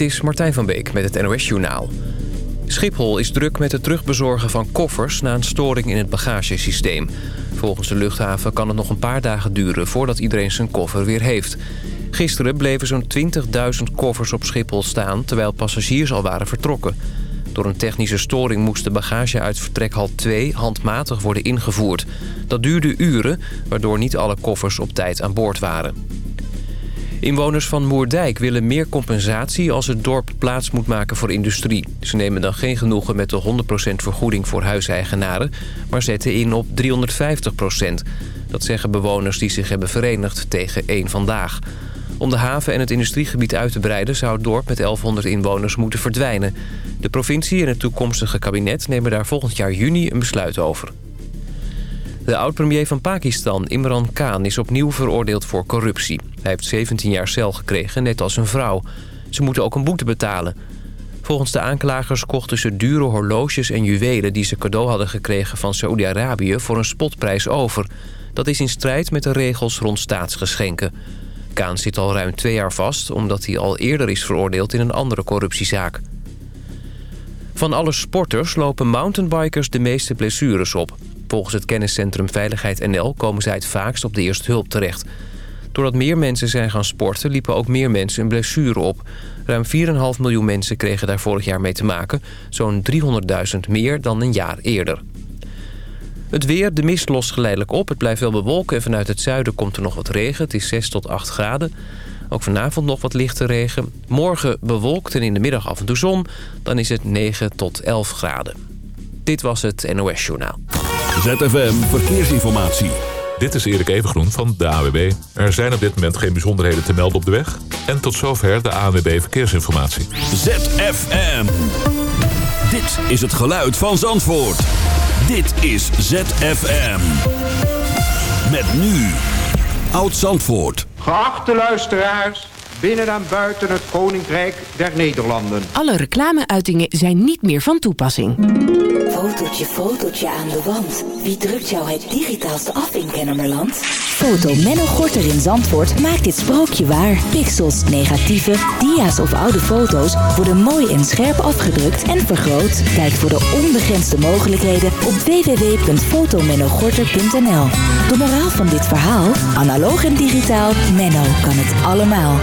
Dit is Martijn van Beek met het NOS Journaal. Schiphol is druk met het terugbezorgen van koffers... na een storing in het bagagesysteem. Volgens de luchthaven kan het nog een paar dagen duren... voordat iedereen zijn koffer weer heeft. Gisteren bleven zo'n 20.000 koffers op Schiphol staan... terwijl passagiers al waren vertrokken. Door een technische storing moest de bagage uit vertrekhal 2 handmatig worden ingevoerd. Dat duurde uren, waardoor niet alle koffers op tijd aan boord waren. Inwoners van Moerdijk willen meer compensatie als het dorp plaats moet maken voor industrie. Ze nemen dan geen genoegen met de 100% vergoeding voor huiseigenaren, maar zetten in op 350%. Dat zeggen bewoners die zich hebben verenigd tegen één Vandaag. Om de haven en het industriegebied uit te breiden zou het dorp met 1100 inwoners moeten verdwijnen. De provincie en het toekomstige kabinet nemen daar volgend jaar juni een besluit over. De oud-premier van Pakistan, Imran Khan, is opnieuw veroordeeld voor corruptie. Hij heeft 17 jaar cel gekregen, net als zijn vrouw. Ze moeten ook een boete betalen. Volgens de aanklagers kochten ze dure horloges en juwelen... die ze cadeau hadden gekregen van Saoedi-Arabië voor een spotprijs over. Dat is in strijd met de regels rond staatsgeschenken. Kaan zit al ruim twee jaar vast... omdat hij al eerder is veroordeeld in een andere corruptiezaak. Van alle sporters lopen mountainbikers de meeste blessures op. Volgens het kenniscentrum Veiligheid NL komen zij het vaakst op de eerste hulp terecht. Doordat meer mensen zijn gaan sporten liepen ook meer mensen een blessure op. Ruim 4,5 miljoen mensen kregen daar vorig jaar mee te maken. Zo'n 300.000 meer dan een jaar eerder. Het weer, de mist lost geleidelijk op. Het blijft wel bewolken en vanuit het zuiden komt er nog wat regen. Het is 6 tot 8 graden. Ook vanavond nog wat lichte regen. Morgen bewolkt en in de middag af en toe zon. Dan is het 9 tot 11 graden. Dit was het NOS Journaal. ZFM Verkeersinformatie. Dit is Erik Evengroen van de AWB. Er zijn op dit moment geen bijzonderheden te melden op de weg. En tot zover de AWB Verkeersinformatie. ZFM. Dit is het geluid van Zandvoort. Dit is ZFM. Met nu. Oud Zandvoort. Geachte luisteraars, binnen en buiten het Koninkrijk der Nederlanden. Alle reclameuitingen zijn niet meer van toepassing. Fotootje, fotootje aan de wand. Wie drukt jou het digitaalste af in Kennemerland? Foto Menno Gorter in Zandvoort maakt dit sprookje waar. Pixels, negatieve, dia's of oude foto's worden mooi en scherp afgedrukt en vergroot. Kijk voor de onbegrensde mogelijkheden op www.fotomennogorter.nl De moraal van dit verhaal? Analoog en digitaal, Menno kan het allemaal.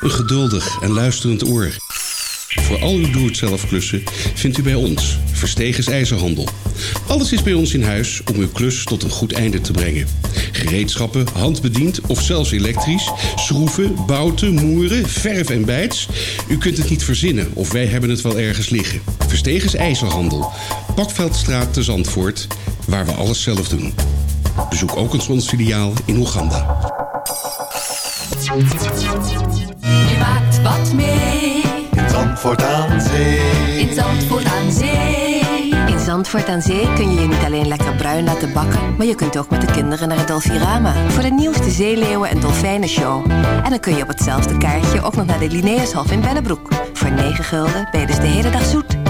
Een geduldig en luisterend oor. Voor al uw doe-het-zelf klussen vindt u bij ons Verstegens IJzerhandel. Alles is bij ons in huis om uw klus tot een goed einde te brengen. Gereedschappen, handbediend of zelfs elektrisch, schroeven, bouten, moeren, verf en bijts. U kunt het niet verzinnen of wij hebben het wel ergens liggen. Verstegens IJzerhandel. Pakveldstraat te Zandvoort, waar we alles zelf doen. Bezoek ook eens ons filiaal in Oeganda. Je maakt wat mee. In Zandvoort aan Zee. In Zandvoort aan Zee. In Zandvoort aan Zee kun je je niet alleen lekker bruin laten bakken... maar je kunt ook met de kinderen naar het Dolfirama... voor de nieuwste zeeleeuwen- en dolfijnenshow. En dan kun je op hetzelfde kaartje ook nog naar de Linnaeushof in Bennebroek. Voor 9 gulden ben je dus de hele dag zoet.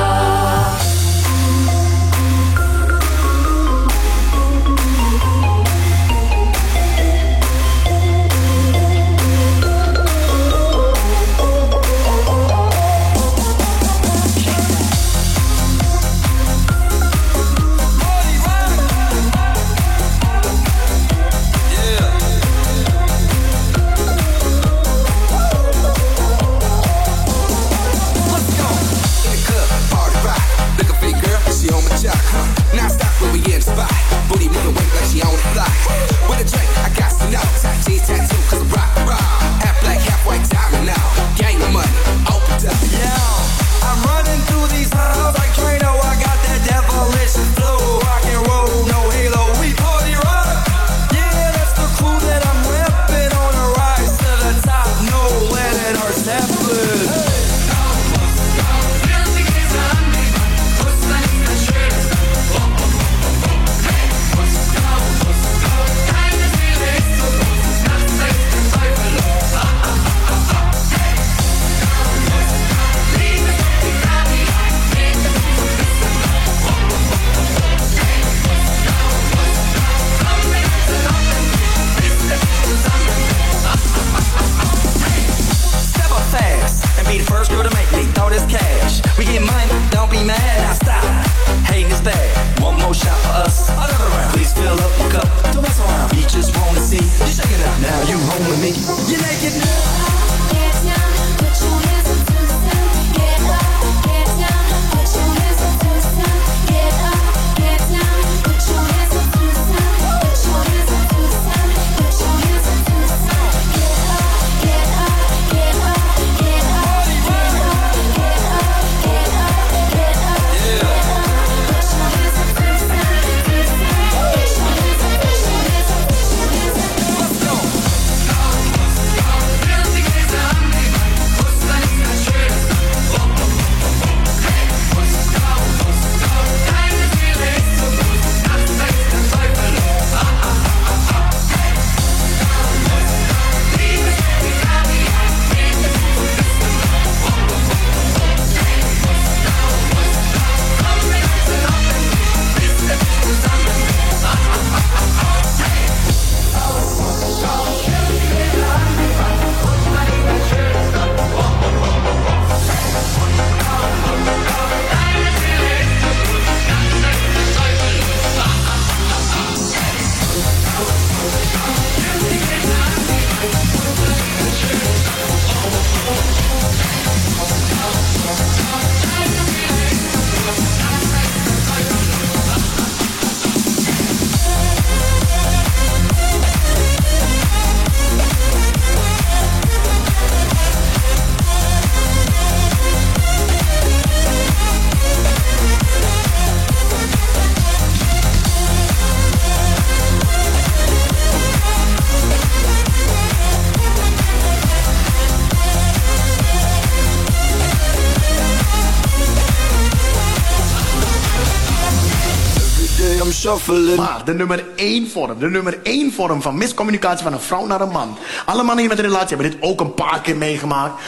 Maar de nummer één vorm, de nummer één vorm van miscommunicatie van een vrouw naar een man. Alle mannen hier met een relatie hebben dit ook een paar keer meegemaakt.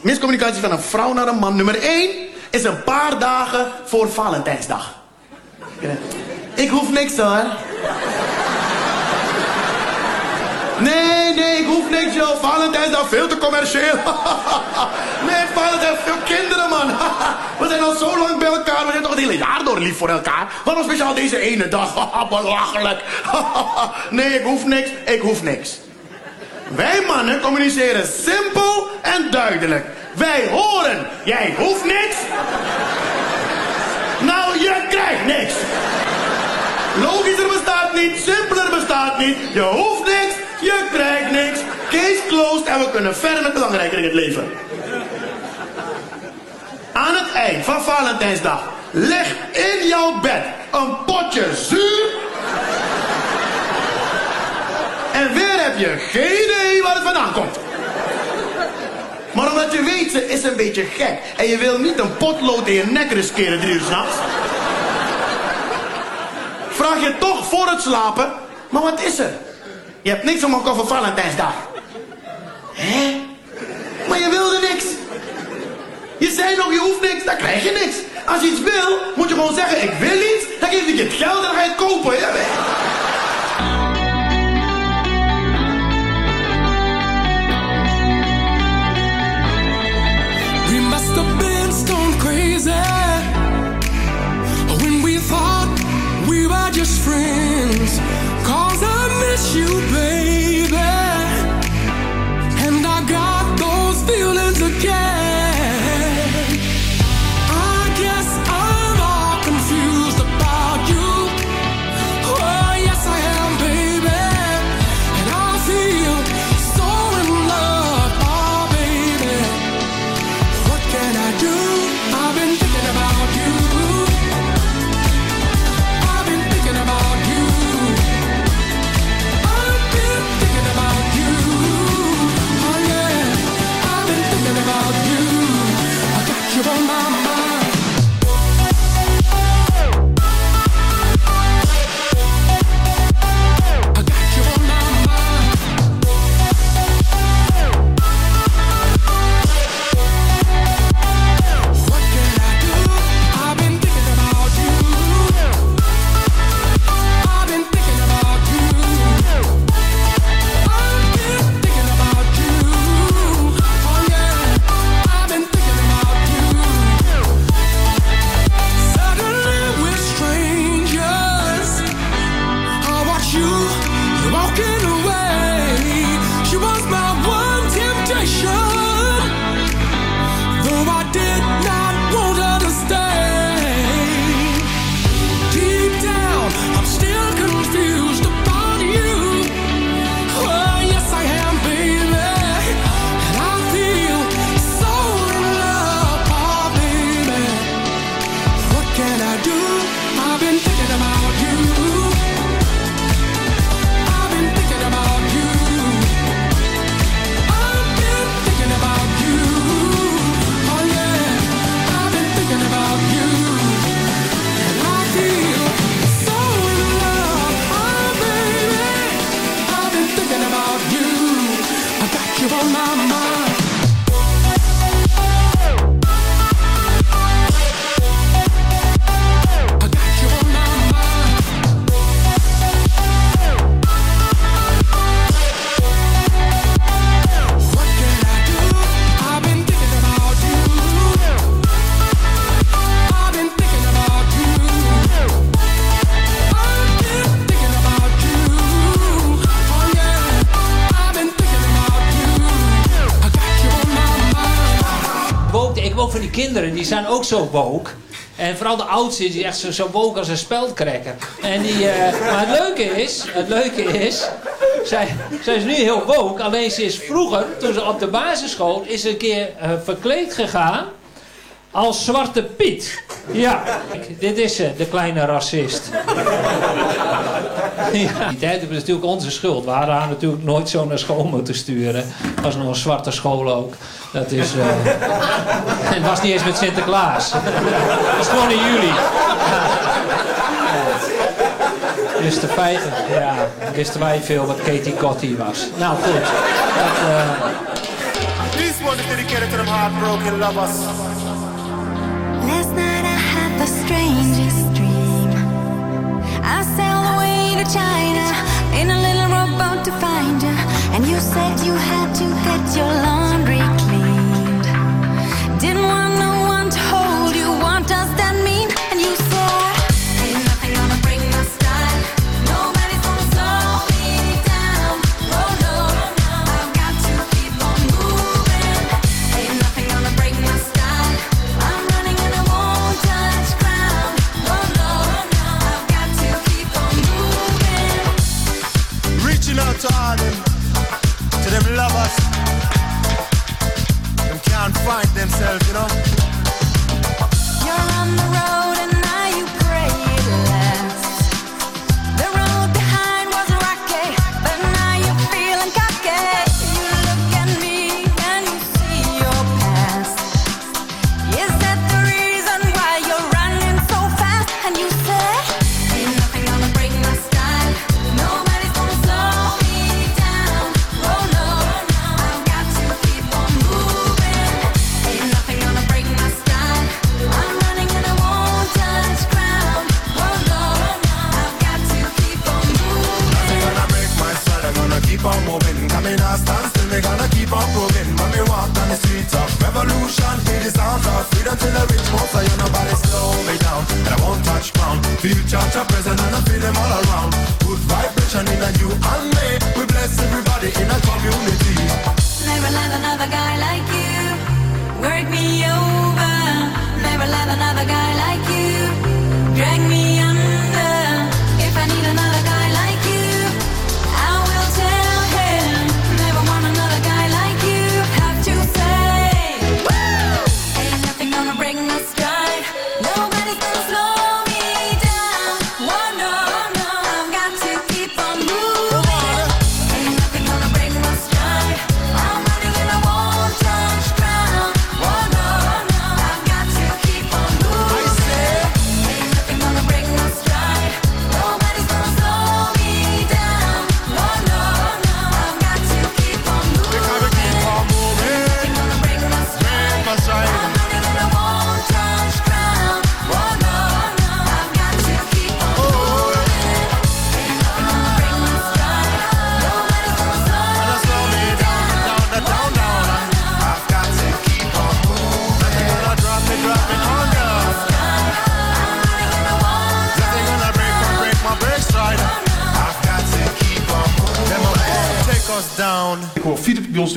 Miscommunicatie van een vrouw naar een man. Nummer één is een paar dagen voor Valentijnsdag. Ik hoef niks hoor. Nee, nee, ik hoef niks joh. Valentijnsdag veel te commercieel. nee, Valentijn, veel kinderen man. we zijn al zo lang bij elkaar. We zijn toch het hele jaar door lief voor elkaar. Waarom speciaal deze ene dag? Belachelijk. nee, ik hoef niks. Ik hoef niks. Wij mannen communiceren simpel en duidelijk. Wij horen. Jij hoeft niks. Nou, je krijgt niks. Logischer bestaat niet, simpeler bestaat niet. Je hoeft niks, je krijgt niks. Case closed en we kunnen verder met belangrijker in het leven. Aan het eind van Valentijnsdag leg in jouw bed een potje zuur. En weer heb je geen idee waar het vandaan komt. Maar omdat je weet, ze is een beetje gek. En je wil niet een potlood in je nek riskeren drie uur s'nachts. Vraag je toch voor het slapen. Maar wat is er? Je hebt niks om elkaar voor Valentijnsdag. Hè? Maar je wilde niks. Je zei nog, je hoeft niks, dan krijg je niks. Als je iets wil, moet je gewoon zeggen, ik wil iets. Dan geef ik je het geld en dan ga je het kopen. Ja, We must have been stone crazy when we thought we were just friends. Miss you, baby. Kinderen die zijn ook zo woke. En vooral de oudste is echt zo, zo woke als een speldcracker. En die, eh, maar het leuke is, het leuke is, zij, zij is nu heel woke. Alleen ze is vroeger, toen ze op de basisschool, is een keer eh, verkleed gegaan als Zwarte Piet. Ja, dit is ze, de kleine racist. Ja, die tijd was natuurlijk onze schuld. We hadden haar natuurlijk nooit zo naar school moeten sturen. Het was nog een zwarte school ook. Dat is... eh, Het was niet eens met Sinterklaas. Het was gewoon in juli. Dus de feiten, ja, wisten wij veel wat Katie Cotty was. Nou goed. Dat, eh, This one is heartbroken lovers. To China in a little rowboat to find you. And you said you had to get your laundry cleaned. Didn't want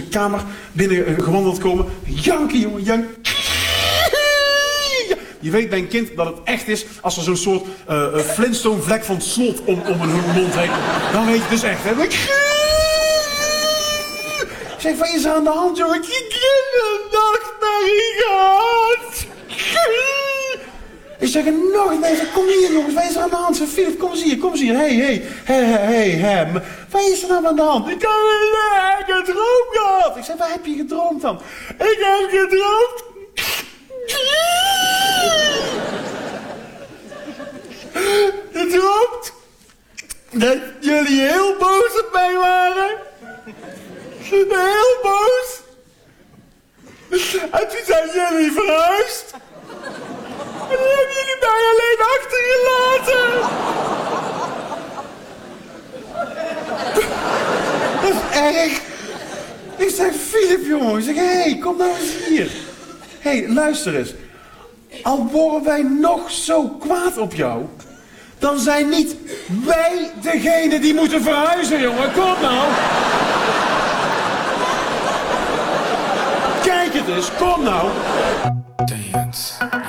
kamer binnen eh, gewandeld komen. Janken, jongen, jank. Ja, Je weet bij een kind dat het echt is als er zo'n soort eh, Flintstone vlek van slot om, om een mond heen. Dan weet je dus echt, hè. Zeg, wat is er aan de hand, jongen? Ik heb een nachtmerrie gehad. Ik zeg, nog een nee, kom hier jongens, is er aan de hand? Philip, kom eens hier, kom eens hier. Hé, hé, hé, hé, hem. Wat is er nou aan de hand? Ik heb een droom gehad. Ik zeg, wat heb je gedroomd dan? Ik heb gedroomd. Gedroomd dat jullie heel boos op mij waren. Heel boos. En toen zijn jullie verhuisd. Dan hebben jullie mij alleen achtergelaten. Dat is erg. Ik zeg, Philip, jongen. Ik zeg, hé, hey, kom nou eens hier. Hé, hey, luister eens. Al worden wij nog zo kwaad op jou... dan zijn niet wij degene die moeten verhuizen, jongen. Kom nou. Kijk het eens, kom nou. dance,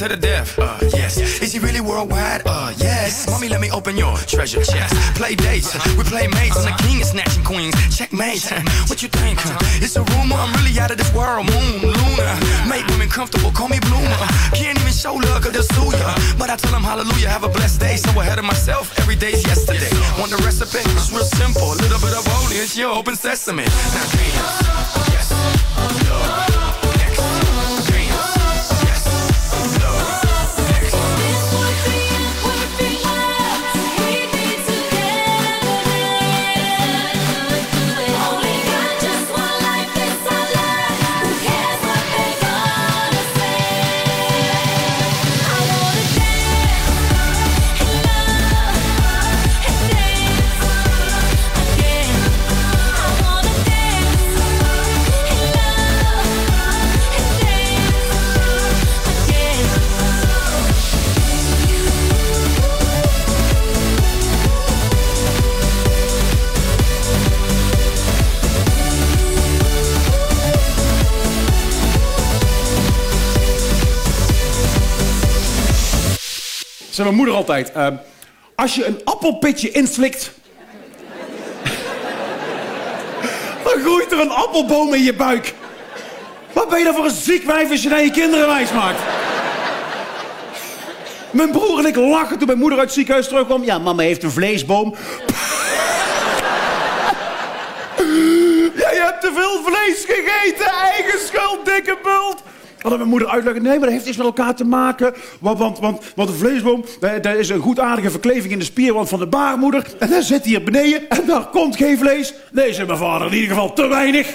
to the death, uh, yes. Is he really worldwide? Uh, yes. Mommy, let me open your treasure chest. Play dates, we play mates. I'm the king of snatching queens. Checkmate. What you think? It's a rumor. I'm really out of this world. Moon, Luna. Make women comfortable. Call me Bloomer. Can't even show love, cause they'll sue ya. But I tell them hallelujah, have a blessed day. So ahead of myself, every day's yesterday. Want the recipe? It's real simple. A little bit of holy, it's your open sesame. Now. Yes. Love. Zei mijn moeder altijd. ehm, als je een appelpitje inslikt... dan groeit er een appelboom in je buik. Wat ben je dan voor een ziek wijf als je naar je kinderen wijs maakt? Mijn broer en ik lachen toen mijn moeder uit het ziekenhuis terugkwam. Ja, mama heeft een vleesboom. ja, je hebt te veel vlees gegeten. Eigen schuld, dikke bult. Hadden mijn moeder uitleggen, nee, maar dat heeft iets met elkaar te maken. Want, want, want, een vleesboom, daar, is een goedaardige verkleving in de spierwand van de baarmoeder. En dan zit hier beneden en daar komt geen vlees. Nee, zei mijn vader, in ieder geval te weinig.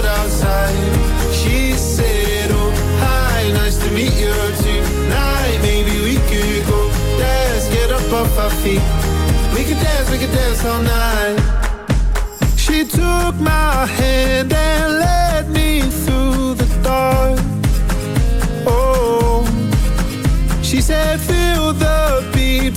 off our feet. We could dance, we could dance all night. She took my hand and led me through the dark. Oh, she said, Feel the beat,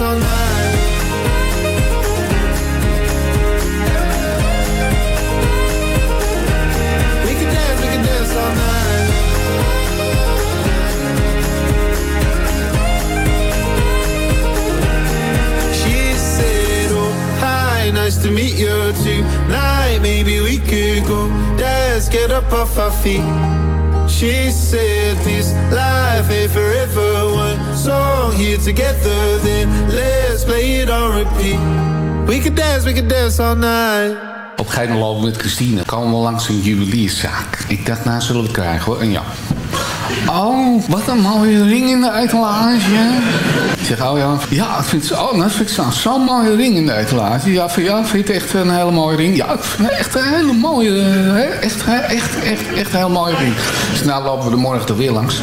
We can dance, we can dance all night. She said, Oh, hi, nice to meet you tonight. Maybe we could go dance, get up off our feet. She said, This life ain't forever. One song here together, then let's play it repeat. We dance, we dance all night. Op lopen met Christine komen we langs een juwelierszaak. Ik dacht, nou zullen we krijgen hoor. En ja. Oh, wat een mooie ring in de etalage. Zeg, oh ja. Ja, dat vind ik, oh, dat ik zo- zo'n mooie ring in de etalage. Ja, vind, ja, je het echt een hele mooie ring? Ja, ik vind het echt een hele mooie, eh, echt, echt, echt, echt een hele mooie ring. Dus nou lopen we er morgen er weer langs.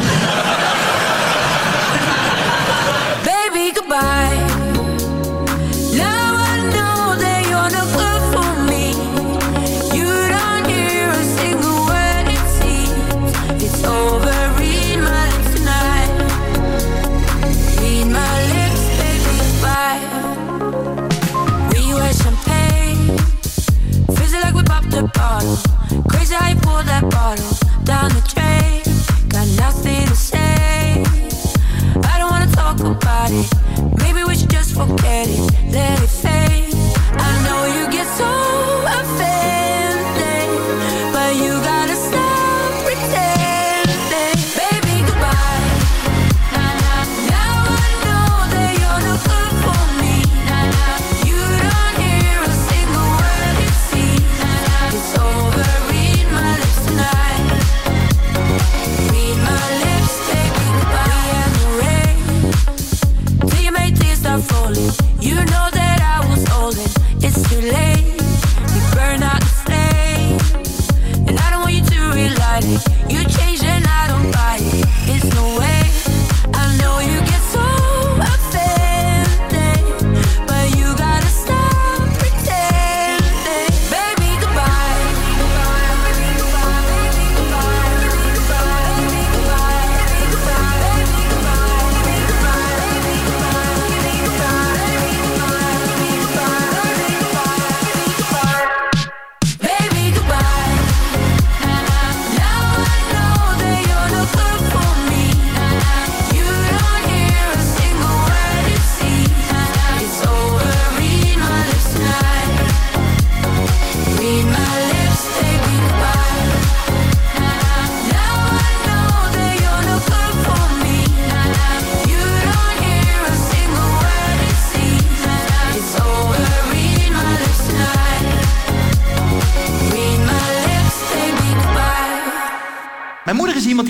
Crazy how you pulled that bottle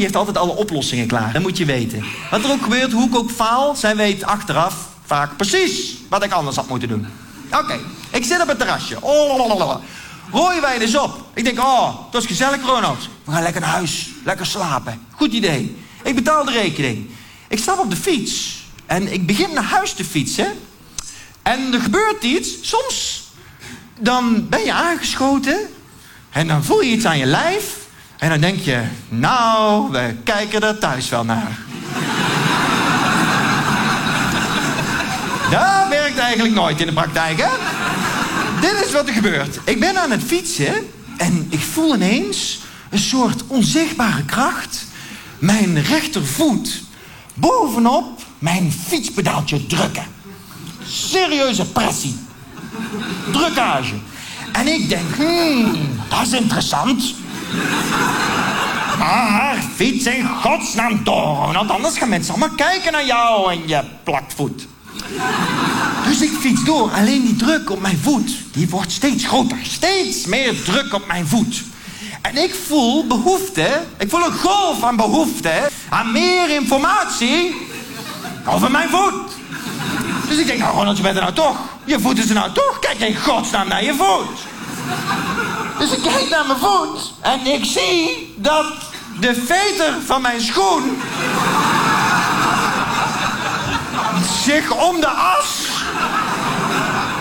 heeft altijd alle oplossingen klaar. Dat moet je weten. Wat er ook gebeurt, hoe ik ook faal, zij weet achteraf vaak precies wat ik anders had moeten doen. Oké, ik zit op het terrasje. Oh, lalalala. Rooie wijn is op. Ik denk, oh, dat is gezellig, Ronald. We gaan lekker naar huis. Lekker slapen. Goed idee. Ik betaal de rekening. Ik stap op de fiets. En ik begin naar huis te fietsen. En er gebeurt iets. Soms dan ben je aangeschoten. En dan voel je iets aan je lijf. En dan denk je, nou, we kijken er thuis wel naar. Dat werkt eigenlijk nooit in de praktijk, hè? Dit is wat er gebeurt. Ik ben aan het fietsen en ik voel ineens een soort onzichtbare kracht mijn rechtervoet bovenop mijn fietspedaaltje drukken. Serieuze pressie. Drukkage. En ik denk, hmm, dat is interessant. Maar fiets in godsnaam door, want anders gaan mensen allemaal kijken naar jou en je plakvoet. Dus ik fiets door, alleen die druk op mijn voet, die wordt steeds groter. Steeds meer druk op mijn voet. En ik voel behoefte, ik voel een golf aan behoefte aan meer informatie over mijn voet. Dus ik denk, nou Ronald, je bent er nou toch. Je voet is er nou toch. Kijk in godsnaam naar je voet. Dus ik kijk naar mijn voet en ik zie dat de veter van mijn schoen zich om de as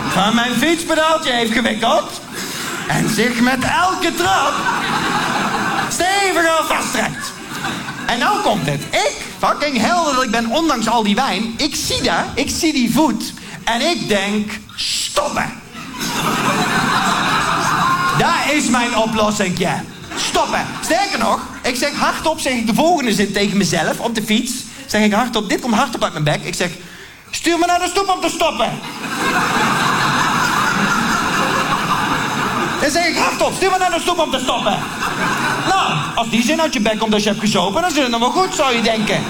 van mijn fietspedaaltje heeft gewikkeld en zich met elke trap steviger vasttrekt. En nou komt het. Ik, fucking helder dat ik ben, ondanks al die wijn, ik zie dat, ik zie die voet en ik denk, stoppen. Daar is mijn oplossing, ja. Stoppen. Sterker nog, ik zeg hardop zeg ik de volgende zin tegen mezelf op de fiets. Zeg ik hardop, dit komt hardop uit mijn bek. Ik zeg, stuur me naar de stoep om te stoppen. Dan zeg ik hardop, stuur me naar de stoep om te stoppen. Nou, als die zin uit je bek komt als je hebt gezopen, dan zit het nog wel goed, zou je denken.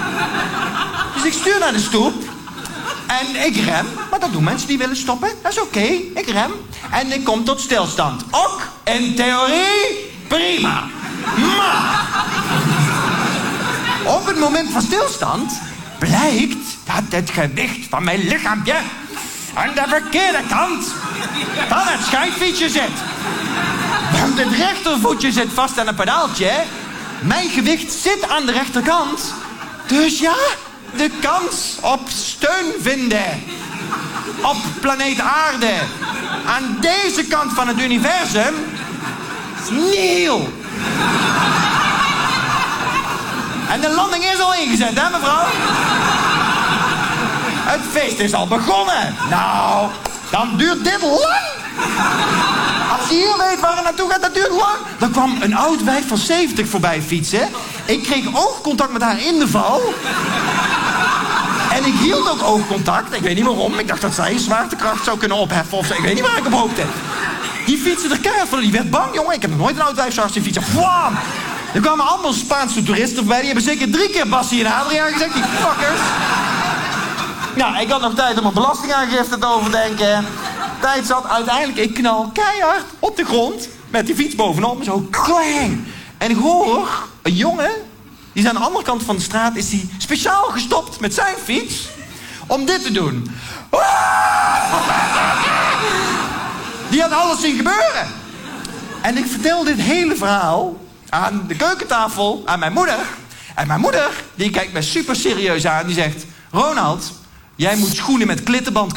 Dus ik stuur naar de stoep. En ik rem, maar dat doen mensen die willen stoppen. Dat is oké, ik rem. En ik kom tot stilstand. Ook in theorie prima. Maar op het moment van stilstand blijkt dat het gewicht van mijn lichaampje aan de verkeerde kant van het schuiffietsje zit. Want het rechtervoetje zit vast aan een pedaaltje. Mijn gewicht zit aan de rechterkant. Dus ja, de kans op steun vinden op planeet Aarde aan deze kant van het universum is. En de landing is al ingezet, hè mevrouw? Het feest is al begonnen. Nou, dan duurt dit lang. Als je hier weet waar het naartoe gaat, dat duurt lang. Er kwam een oud wijf van 70 voorbij fietsen. Ik kreeg oogcontact met haar in de val. En ik hield ook oogcontact. Ik weet niet waarom. Ik dacht dat zij zwaartekracht zou kunnen opheffen of zo. Ik weet niet waar ik op hoopte. Die fietste er keihard van. Die werd bang, jongen. Ik heb nog nooit een oud wijf zo hard fietsen. Vlaam! Er kwamen allemaal Spaanse toeristen voorbij. Die hebben zeker drie keer Bassie en Adriaan gezegd. Die fuckers. Nou, ik had nog tijd om mijn belastingaangifte te overdenken. Tijd zat uiteindelijk, ik knal keihard op de grond. Met die fiets bovenop, zo klang. En ik hoor een jongen, die is aan de andere kant van de straat, is die speciaal gestopt met zijn fiets. Om dit te doen. Die had alles zien gebeuren. En ik vertel dit hele verhaal aan de keukentafel aan mijn moeder. En mijn moeder, die kijkt me super serieus aan. Die zegt, Ronald, jij moet schoenen met klittenband...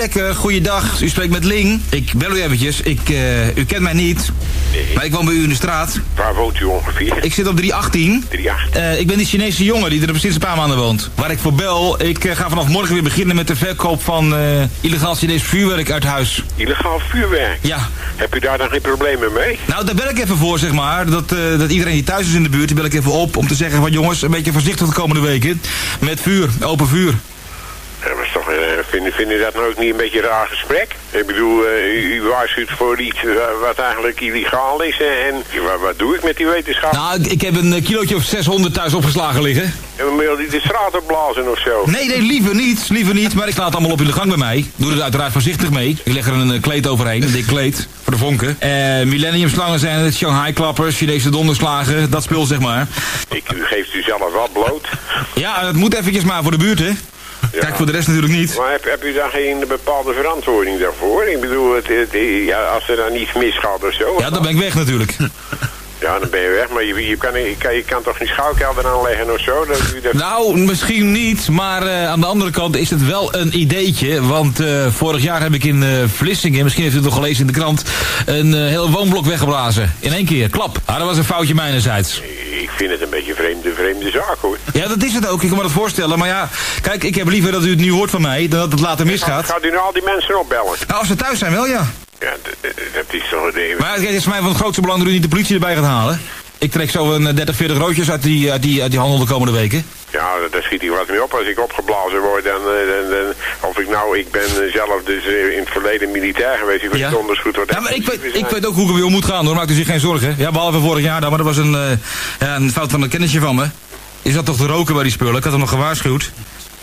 Dekker, goeiedag. U spreekt met Ling. Ik bel u eventjes. Ik, eh, u kent mij niet. Maar ik woon bij u in de straat. Waar woont u ongeveer? Ik zit op 318. 318. Eh, ik ben die Chinese jongen die er sinds een paar maanden woont. Waar ik voor bel. Ik eh, ga vanaf morgen weer beginnen met de verkoop van illegaal Chinees vuurwerk uit huis. Illegaal vuurwerk? Ja. Heb u daar dan geen problemen mee? Nou, daar bel ik even voor, zeg maar. Dat, dat iedereen die thuis is in de buurt, die bel ik even op om te zeggen van jongens, een beetje voorzichtig de komende weken. Met vuur, open vuur. Ja, maar is toch, eh, vind, vind u dat nou ook niet een beetje een raar gesprek? Ik bedoel, eh, u, waarschuwt voor iets eh, wat eigenlijk illegaal is. En wat, wat doe ik met die wetenschap? Nou, ik, ik heb een eh, kilootje of 600 thuis opgeslagen liggen. En wil die de straat opblazen of zo? Nee, nee, liever niet. Liever niet. Maar ik laat het allemaal op in de gang bij mij. Doe er uiteraard voorzichtig mee. Ik leg er een kleed overheen. Een dik kleed. Voor de vonken. Millennium slangen zijn het. Shanghai klappers. Chinese donderslagen. Dat spul, zeg maar. Ik, u geeft u zelf wat bloot. Ja, het moet eventjes maar voor de buurt, hè. Kijk, voor de rest natuurlijk niet. Maar heb, heb u daar geen bepaalde verantwoording daarvoor? Ik bedoel, het, het- ja, als er dan iets misgaat of zo. Ja, dan ben ik weg natuurlijk. Ja, dan ben je weg. Maar je, je, kan, je, kan, je kan toch geen schouwkelder aanleggen of zo? Dat. Nou, misschien niet, maar eh, aan de andere kant is het wel een ideetje. Want eh, vorig jaar heb ik in eh, Vlissingen, misschien heeft u het nog gelezen in de krant, een heel woonblok weggeblazen. In één keer, klap. Ah, dat was een foutje mijnerzijds. Ik vind het een beetje een vreemde, vreemde zaak hoor. Ja, dat is het ook. Ik kan me dat voorstellen. Maar ja, kijk, ik heb liever dat u het nu hoort van mij, dan dat het later misgaat. Gaat u nou al die mensen opbellen? Nou, als ze thuis zijn wel, ja. Ja, dat is toch... de- Maar het is voor mij van het grootste belang dat u niet de politie erbij gaat halen. Ik trek zo een eh, 30, 40 roodjes uit die, uit die, uit die handel de komende weken. Ja, daar- schiet ik wat mee op. Als ik opgeblazen word, dan, eh, dan, dan- Of ik nou, ik ben eh, zelf dus eh, in het verleden militair geweest. Ik weet Ja. donders goed wat Ja, maar ik weet, ik weet ook hoe ik er weer om moet gaan hoor, maakt u zich geen zorgen. Ja, behalve vorig jaar dan, maar dat was een, eh, ja, een fout van een kennisje van me. Je zat toch te roken bij die spullen, ik had hem nog gewaarschuwd.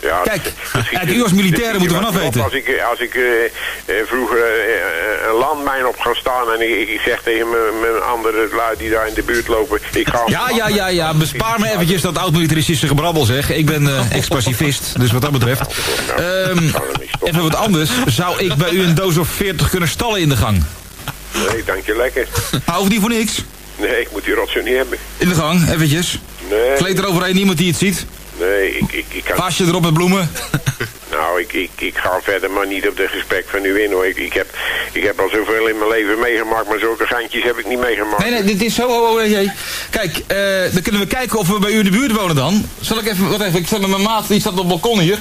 Ja, Kijk, kijk, u als militair moet er vanaf weten. Als ik, eh, als ik eh, eh, vroeger eh, eh, een landmijn op ga staan en ik, ik zeg tegen mijn- andere lui die daar in de buurt lopen, ik ga... Ja, ja, ja, ja, bespaar me eventjes dat oud-militaristische gebrabbel zeg. Ik ben eh ex-pacifist, dus wat dat betreft. Ehm, even wat anders, zou ik bij u een doos of 40 kunnen stallen in de gang? Nee, dank je lekker. Hoeft niet voor niks. Nee, ik moet die rotzooi niet hebben. In de gang, eventjes. Nee. Kleed eroverheen, niemand die het ziet. Nee, ik, ik, ik kan... Vaasje erop met bloemen. Nou, ik, ik, ik ga verder maar niet op het gesprek van u in hoor. Ik, ik, heb, ik heb al zoveel in mijn leven meegemaakt, maar zulke gantjes heb ik niet meegemaakt. Nee, nee, dit is zo... Oh, oh, hey. Kijk, eh, dan kunnen we kijken of we bij u in de buurt wonen dan. Zal ik even... Wat even, ik zet met mijn maat, die staat op het balkon hier.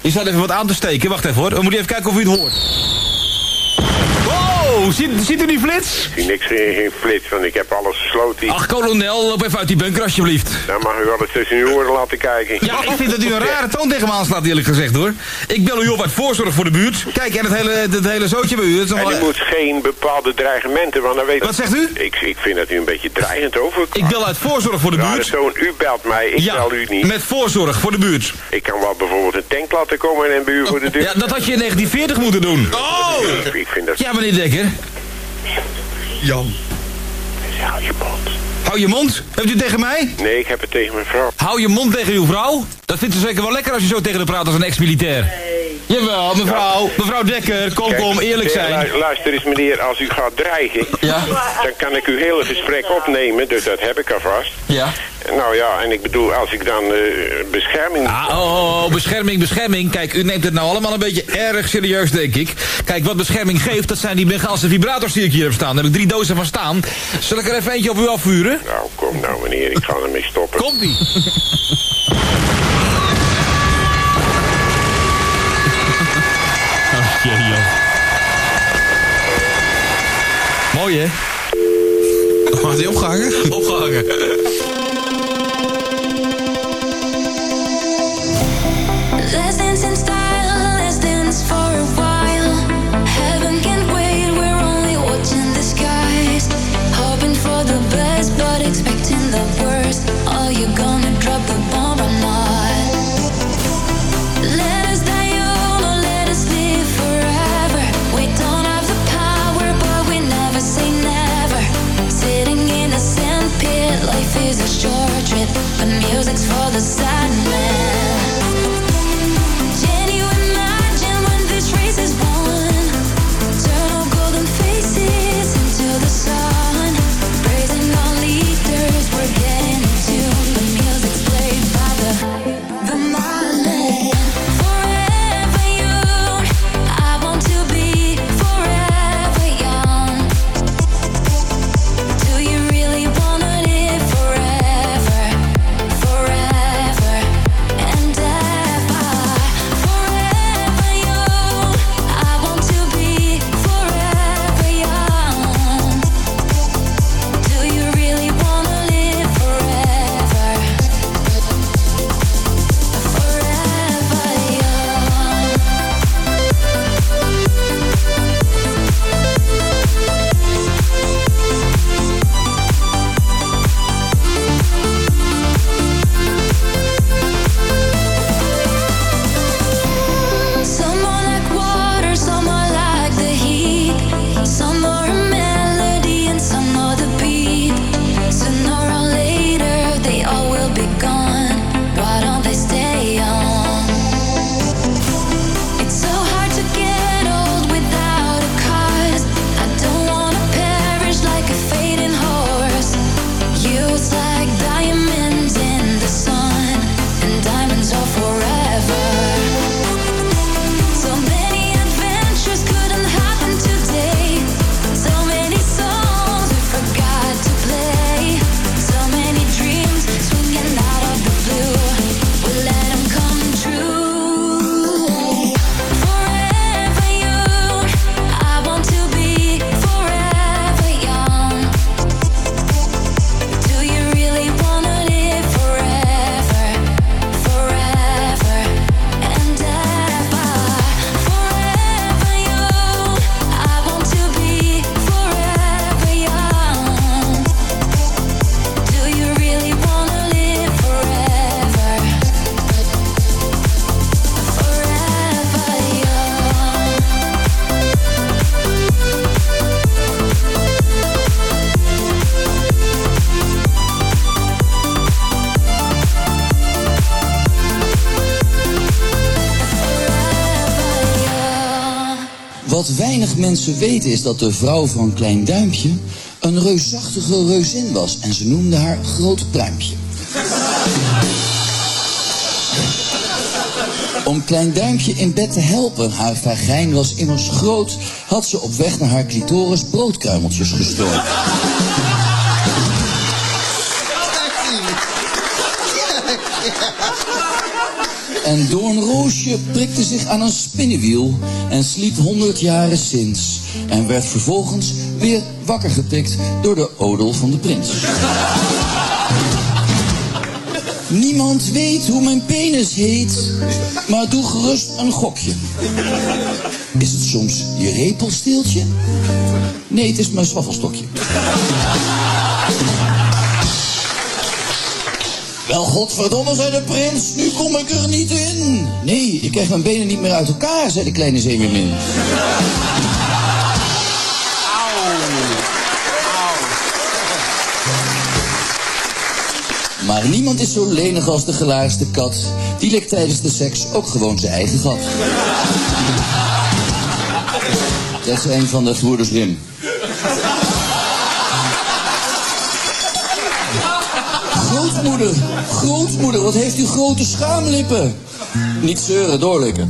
Die staat even wat aan te steken. Wacht even hoor. We moeten even kijken of u het hoort. Ziet, ziet u die flits? Ik zie niks, geen, geen flits, want ik heb alles gesloten. Ach, kolonel, loop even uit die bunker alsjeblieft. Dan mag u wel eens tussen uw oren laten kijken. Ja, ik vind dat u een rare toon tegen me aanslaat, eerlijk gezegd hoor. Ik bel u op uit voorzorg voor de buurt. Kijk, en het hele, het hele zootje bij u. Nog En wel- u moet geen bepaalde dreigementen, want dan weet Wat zegt u? Ik, ik vind dat u een beetje dreigend overkomt. Ik bel uit voorzorg voor de buurt. zoon, u belt mij, ik Ja, bel u niet. met voorzorg voor de buurt. Ik kan wel bijvoorbeeld een tank laten komen en bij u voor de deur. Ja, dat had je in 1940 moeten doen. Oh! Ik vind dat... Ja, meneer Dekker. Jan. Hou je mond. Hou je mond. Hebt u het tegen mij? Nee, ik heb het tegen mijn vrouw. Hou je mond tegen uw vrouw. Dat vindt ze zeker wel lekker als je zo tegen haar praat als een ex-militair. Jawel, mevrouw. Mevrouw Dekker, kom, Kijk, kom, eerlijk zijn. lu- Luister eens meneer, als u gaat dreigen, Ja. dan kan ik uw hele gesprek opnemen, dus dat heb ik alvast. Ja. Nou ja, en ik bedoel, als ik dan eh, bescherming... Ah, oh, oh, bescherming, bescherming. Kijk, u neemt het nou allemaal een beetje erg serieus, denk ik. Kijk, wat bescherming geeft, dat zijn die Bengaalse vibrators die ik hier heb staan. Daar heb ik drie dozen van staan. Zal ik er even eentje op u afvuren? Nou, kom nou meneer, ik ga ermee stoppen. Komt-ie. Ach, jee, joh. Mooi, hè? Mag hij opgehangen? Opgehangen. For the sad mensen weten is dat de vrouw van Klein Duimpje een reusachtige reuzin was en ze noemde haar Groot Pruimpje. Om Klein Duimpje in bed te helpen, haar vagijn was immers groot, had ze op weg naar haar clitoris broodkruimeltjes gestoord. En Doornroosje prikte zich aan een spinnenwiel en sliep honderd jaren sinds. En werd vervolgens weer wakker getikt door de odel van de prins. Niemand weet hoe mijn penis heet, maar doe gerust een gokje. Is het soms je repelsteeltje? Nee, het is mijn zwavelstokje. Wel, godverdomme, zei de prins, nu kom ik er niet in. Nee, ik krijg mijn benen niet meer uit elkaar, zei de kleine zeemermin. Maar niemand is zo lenig als de gelaarste kat. Die likt tijdens de seks ook gewoon zijn eigen gat. Dat is een van de voerders Rim. Grootmoeder, grootmoeder, wat heeft u grote schaamlippen? Niet zeuren, doorlikken.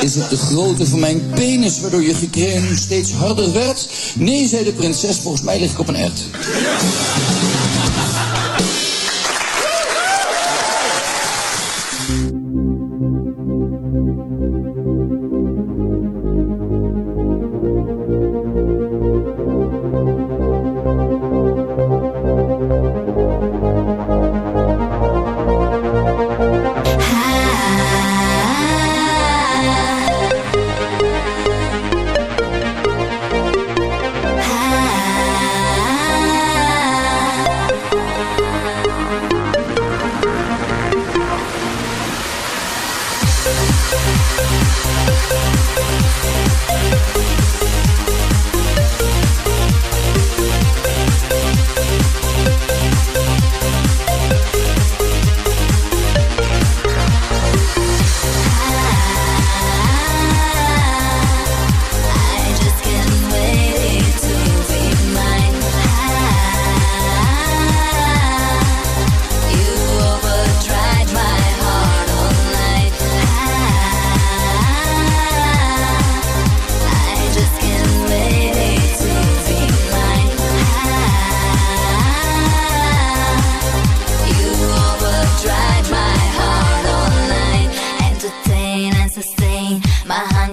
Is het de grootte van mijn penis waardoor je gekregen steeds harder werd? Nee, zei de prinses, volgens mij lig ik op een ert.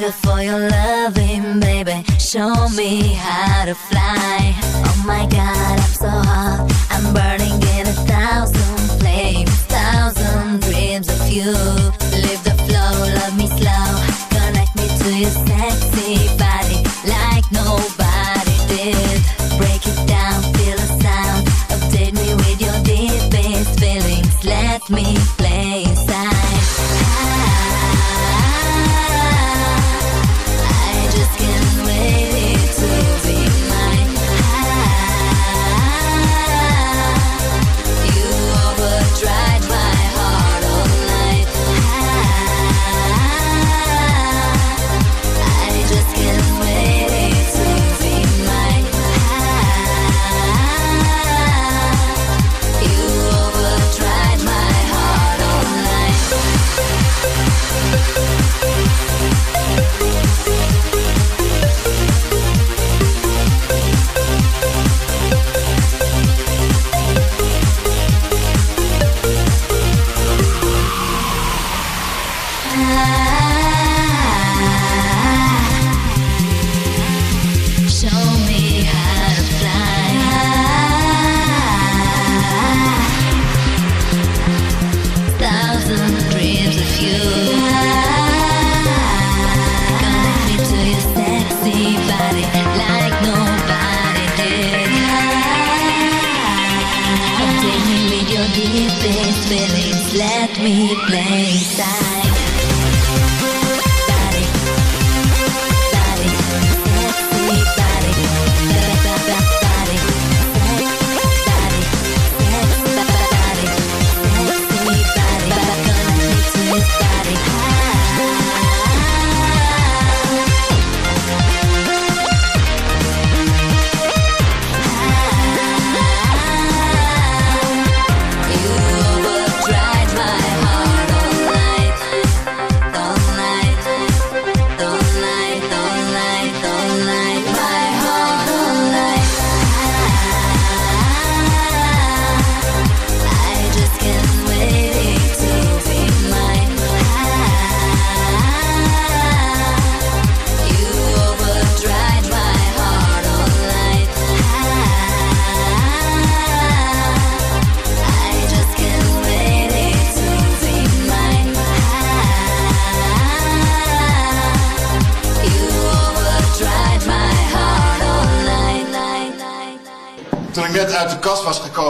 My for your loving, baby. Show me how to fly. Oh my God, I'm so hot. I'm burning in a thousand flames, thousand dreams of you. Live the flow, love me slow. Connect me to your sexy body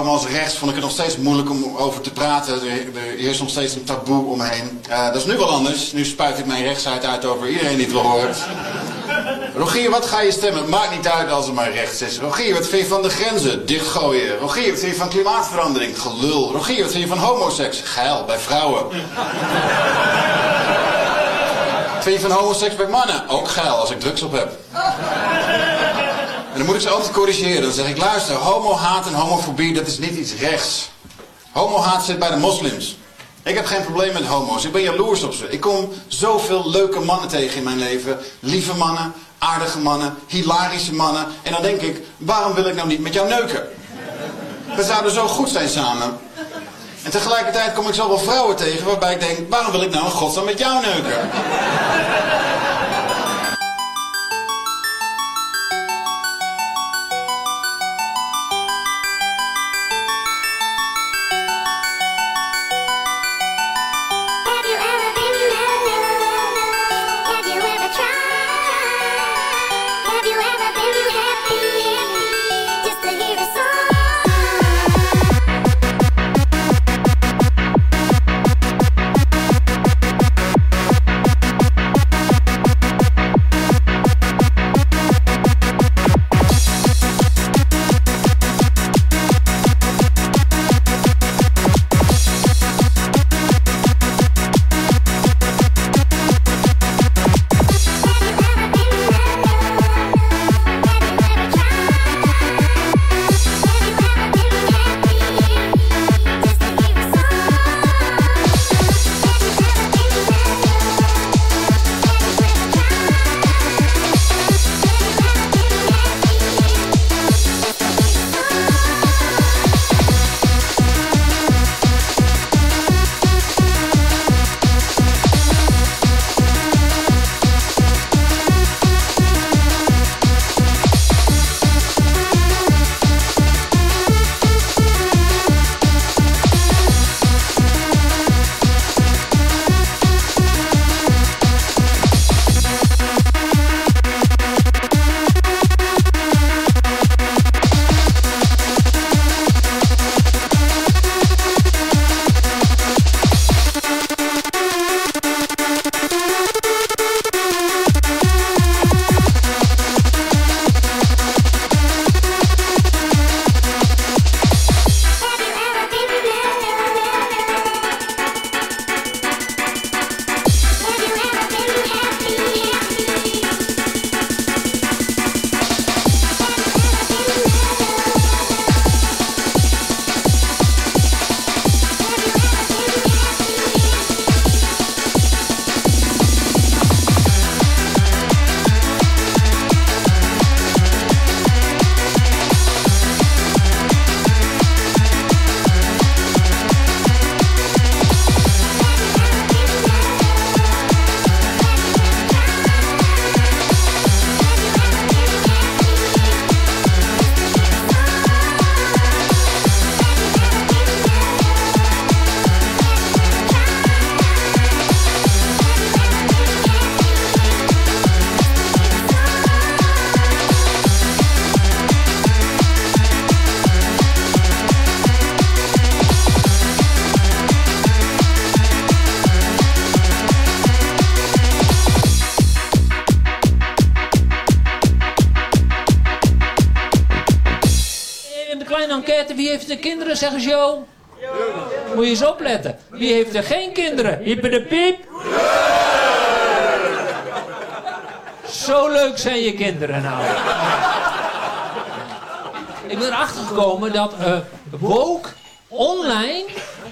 als rechts, vond ik het nog steeds moeilijk om over te praten. Er, er heerst nog steeds een taboe omheen. Eh, dat is nu wel anders. Nu spuit ik mijn rechtsheid uit over iedereen die het wel hoort. Rogier, wat ga je stemmen? Maakt niet uit als het maar rechts is. Rogier, wat vind je van de grenzen? Dichtgooien. Rogier, wat vind je van klimaatverandering? Gelul. Rogier, wat vind je van homoseks? Geil, bij vrouwen. Wat vind je van homoseks bij mannen? Ook geil, als ik drugs op heb. En dan moet ik ze altijd corrigeren. Dan zeg ik, luister, homohaat en homofobie, dat is niet iets rechts. Homohaat zit bij de moslims. Ik heb geen probleem met homo's. Ik ben jaloers op ze. Ik kom zoveel leuke mannen tegen in mijn leven. Lieve mannen, aardige mannen, hilarische mannen. En dan denk ik, waarom wil ik nou niet met jou neuken? We zouden zo goed zijn samen. En tegelijkertijd kom ik zoveel vrouwen tegen waarbij ik denk, waarom wil ik nou in godsnaam met jou neuken? Heeft er kinderen, zeggen ze Jo? Moet je eens opletten. Wie heeft er geen kinderen? Hippe de piep. Zo leuk zijn je kinderen nou. Ik ben erachter gekomen dat eh woke online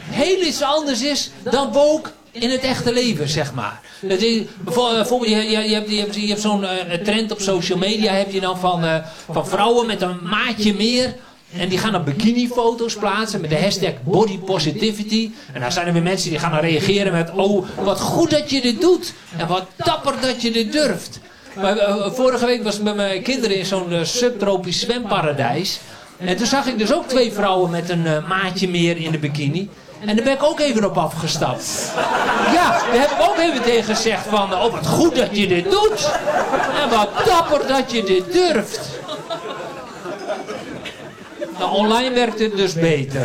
heel iets anders is dan woke in het echte leven, zeg maar. Het is, bijvo- eh, bijvoorbeeld, je, je, hebt, je hebt, zo'n eh, trend op social media, heb je dan van, van vrouwen met een maatje meer. En die gaan dan bikinifoto's plaatsen met de hashtag body positivity. En dan zijn er weer mensen die gaan reageren met... Oh, wat goed dat je dit doet. En wat dapper dat je dit durft. Maar, eh, vorige week was ik met mijn kinderen in zo'n eh, subtropisch zwemparadijs. En toen zag ik dus ook twee vrouwen met een eh, maatje meer in de bikini. En daar ben ik ook even op afgestapt. Ja, daar heb ik ook even tegen gezegd van... Oh, wat goed dat je dit doet. En wat dapper dat je dit durft. Online werkt het dus beter.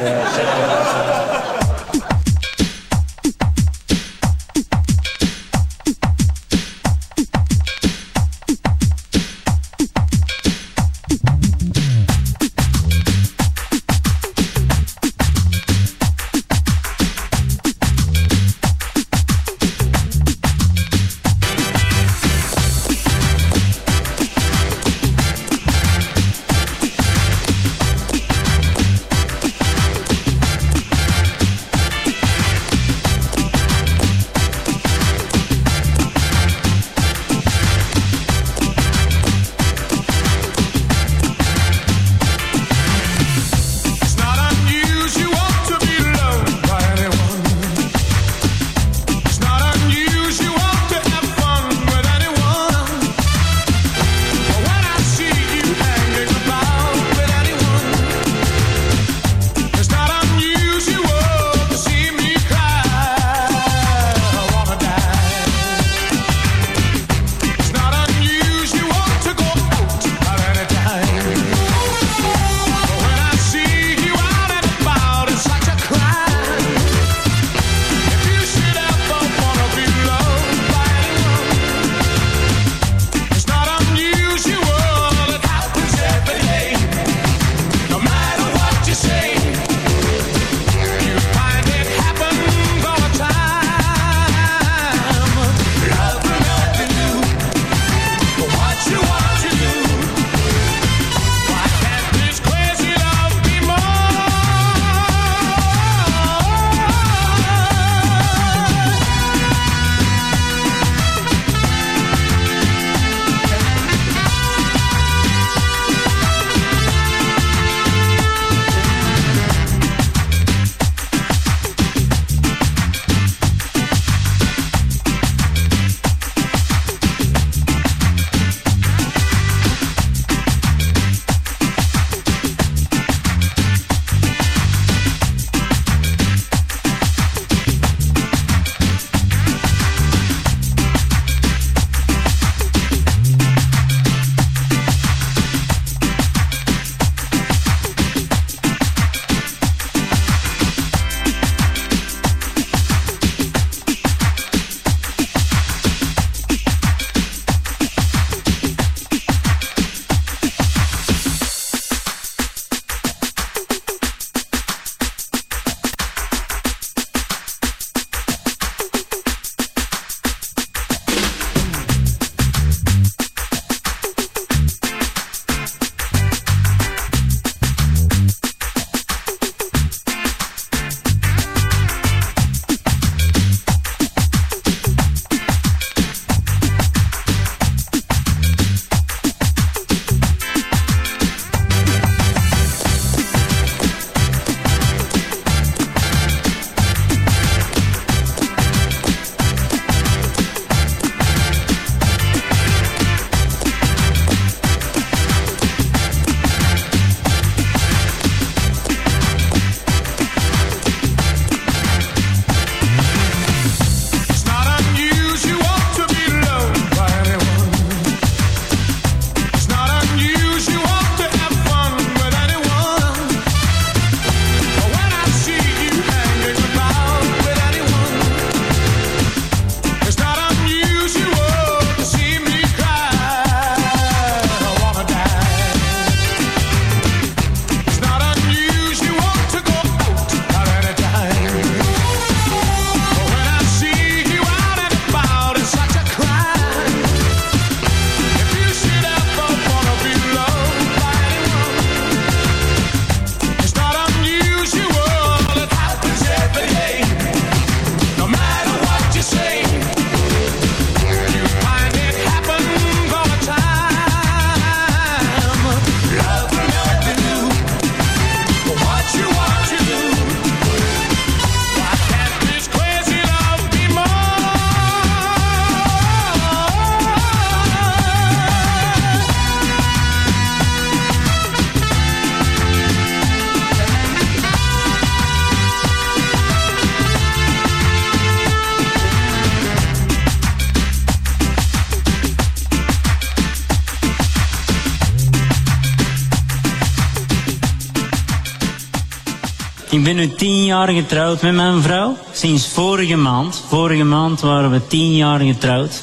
Ik ben nu tien jaar getrouwd met mijn vrouw. Sinds vorige maand. Vorige maand waren we tien jaar getrouwd.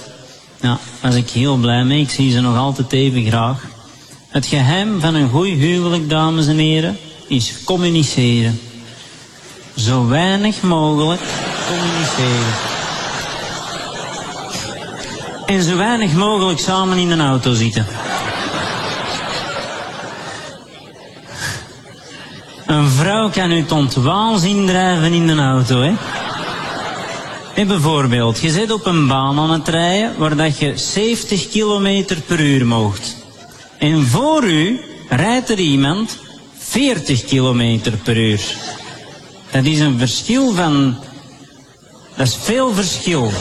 Ja, daar was ik heel blij mee. Ik zie ze nog altijd even graag. Het geheim van een goed huwelijk, dames en heren, is communiceren. Zo weinig mogelijk communiceren. En zo weinig mogelijk samen in een auto zitten. Een vrouw kan u tot waanzin drijven in een auto, hè? En bijvoorbeeld, je zit op een baan aan het rijden waar dat je 70 kilometer per uur moogt. En voor u rijdt er iemand 40 kilometer per uur. Dat is een verschil van... Dat is veel verschil.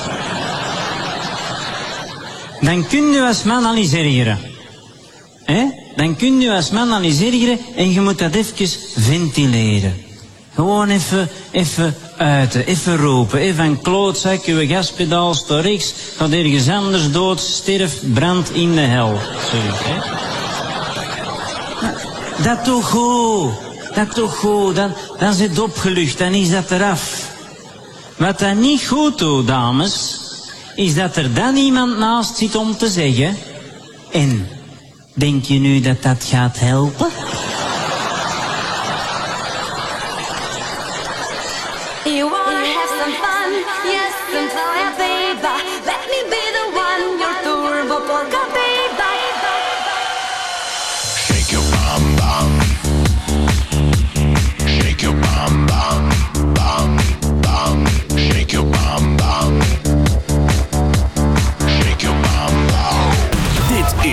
Dan kun je als man al eens hè? Dan kun je als man ergeren en je moet dat even ventileren. Gewoon even, even uiten, even roepen, even een klootzak, je gaspedaal staat gaat ergens anders dood, sterft, brandt in de hel. Zoiets, hè? Dat toch goed, dat toch goed, dan, dan zit het opgelucht, dan is dat eraf. Wat dat niet goed doet, dames, is dat er dan iemand naast zit om te zeggen, en, denk je nu dat dat gaat helpen? You wanna have some fun? Yes, some fire, baby.